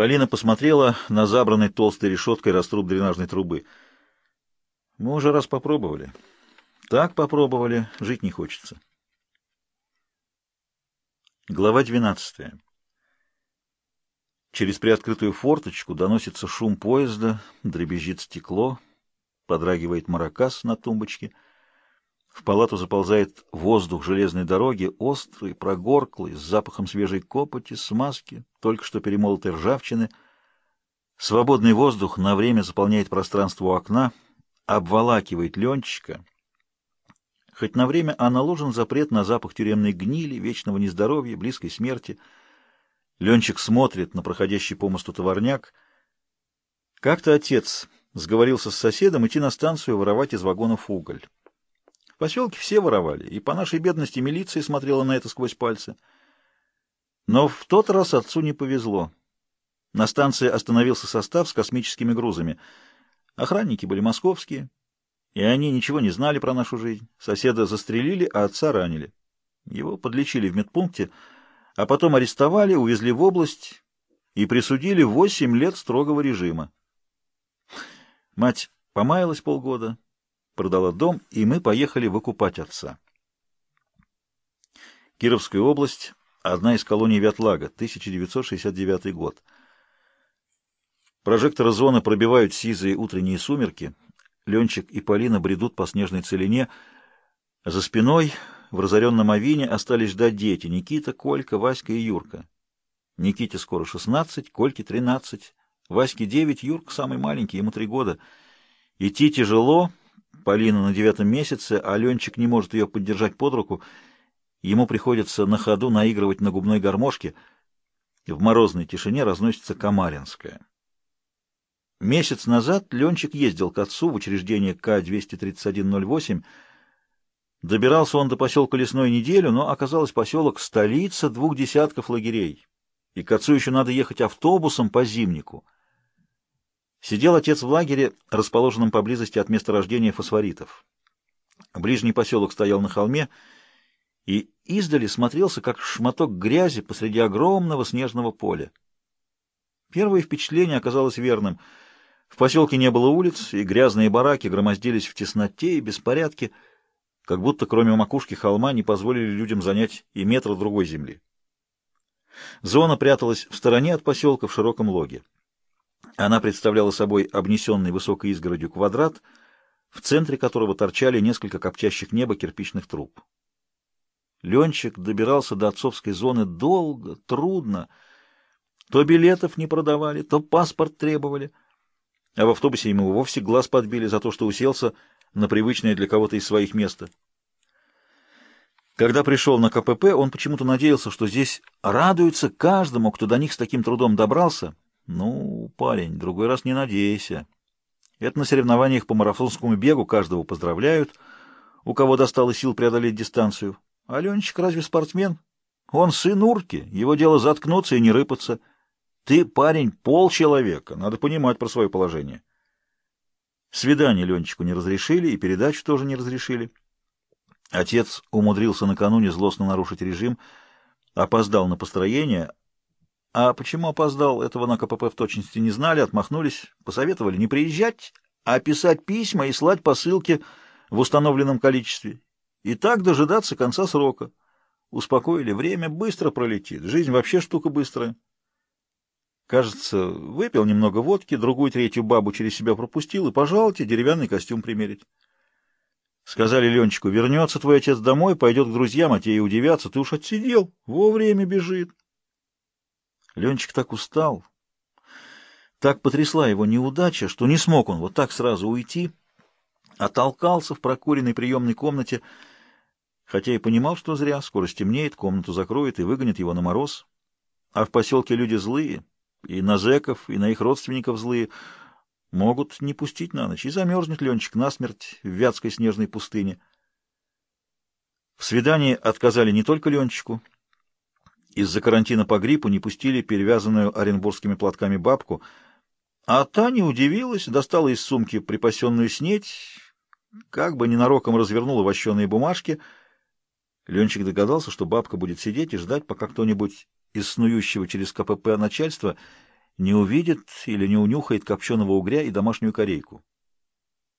Полина посмотрела на забранный толстой решеткой раструб дренажной трубы. Мы уже раз попробовали. Так попробовали, жить не хочется. Глава двенадцатая. Через приоткрытую форточку доносится шум поезда, дребезжит стекло, подрагивает маракас на тумбочке. В палату заползает воздух железной дороги, острый, прогорклый, с запахом свежей копоти, смазки, только что перемолотой ржавчины. Свободный воздух на время заполняет пространство у окна, обволакивает Ленчика. Хоть на время, а наложен запрет на запах тюремной гнили, вечного нездоровья, близкой смерти — Ленчик смотрит на проходящий по мосту товарняк. Как-то отец сговорился с соседом идти на станцию воровать из вагонов уголь. Поселке все воровали, и по нашей бедности милиция смотрела на это сквозь пальцы. Но в тот раз отцу не повезло. На станции остановился состав с космическими грузами. Охранники были московские, и они ничего не знали про нашу жизнь. Соседа застрелили, а отца ранили. Его подлечили в медпункте, а потом арестовали, увезли в область и присудили восемь лет строгого режима. Мать помаялась полгода, продала дом, и мы поехали выкупать отца. Кировская область, одна из колоний Вятлага, 1969 год. Прожекторы зоны пробивают сизые утренние сумерки. Ленчик и Полина бредут по снежной целине. За спиной в разоренном Авине остались ждать дети — Никита, Колька, Васька и Юрка. Никите скоро шестнадцать, Кольке тринадцать, Ваське девять, Юрка самый маленький, ему три года. Идти тяжело, Полина на девятом месяце, а Ленчик не может ее поддержать под руку. Ему приходится на ходу наигрывать на губной гармошке. В морозной тишине разносится Камаринская. Месяц назад Ленчик ездил к отцу в учреждение К-23108, Добирался он до поселка Лесной неделю, но оказалось поселок — столица двух десятков лагерей, и к отцу еще надо ехать автобусом по зимнику. Сидел отец в лагере, расположенном поблизости от места рождения фосфоритов. Ближний поселок стоял на холме, и издали смотрелся, как шматок грязи посреди огромного снежного поля. Первое впечатление оказалось верным. В поселке не было улиц, и грязные бараки громоздились в тесноте и беспорядке — как будто кроме макушки холма не позволили людям занять и метра другой земли. Зона пряталась в стороне от поселка в широком логе. Она представляла собой обнесенный высокой изгородью квадрат, в центре которого торчали несколько коптящих неба кирпичных труб. Ленчик добирался до отцовской зоны долго, трудно. То билетов не продавали, то паспорт требовали, а в автобусе ему вовсе глаз подбили за то, что уселся на привычное для кого-то из своих места. Когда пришел на КПП, он почему-то надеялся, что здесь радуются каждому, кто до них с таким трудом добрался. Ну, парень, другой раз не надейся. Это на соревнованиях по марафонскому бегу каждого поздравляют, у кого достало сил преодолеть дистанцию. А Ленчик разве спортсмен? Он сын урки, его дело заткнуться и не рыпаться. Ты, парень, полчеловека, надо понимать про свое положение. Свидание Ленчику не разрешили, и передачу тоже не разрешили. Отец умудрился накануне злостно нарушить режим, опоздал на построение. А почему опоздал, этого на КПП в точности не знали, отмахнулись, посоветовали не приезжать, а писать письма и слать посылки в установленном количестве. И так дожидаться конца срока. Успокоили, время быстро пролетит, жизнь вообще штука быстрая. Кажется, выпил немного водки, другую третью бабу через себя пропустил и, пожалуйте, деревянный костюм примерить. Сказали Ленчику, вернется твой отец домой, пойдет к друзьям, а те и удивятся, ты уж отсидел, вовремя бежит. Ленчик так устал, так потрясла его неудача, что не смог он вот так сразу уйти, оттолкался в прокуренной приемной комнате, хотя и понимал, что зря, скоро стемнеет, комнату закроет и выгонит его на мороз. А в поселке люди злые, и на зэков, и на их родственников злые. Могут не пустить на ночь, и замерзнет Ленчик насмерть в вятской снежной пустыне. В свидании отказали не только Ленчику. Из-за карантина по гриппу не пустили перевязанную оренбургскими платками бабку, а та не удивилась, достала из сумки припасенную снеть, как бы ненароком развернула вощеные бумажки. Ленчик догадался, что бабка будет сидеть и ждать, пока кто-нибудь из снующего через КПП начальства не увидит или не унюхает копченого угря и домашнюю корейку.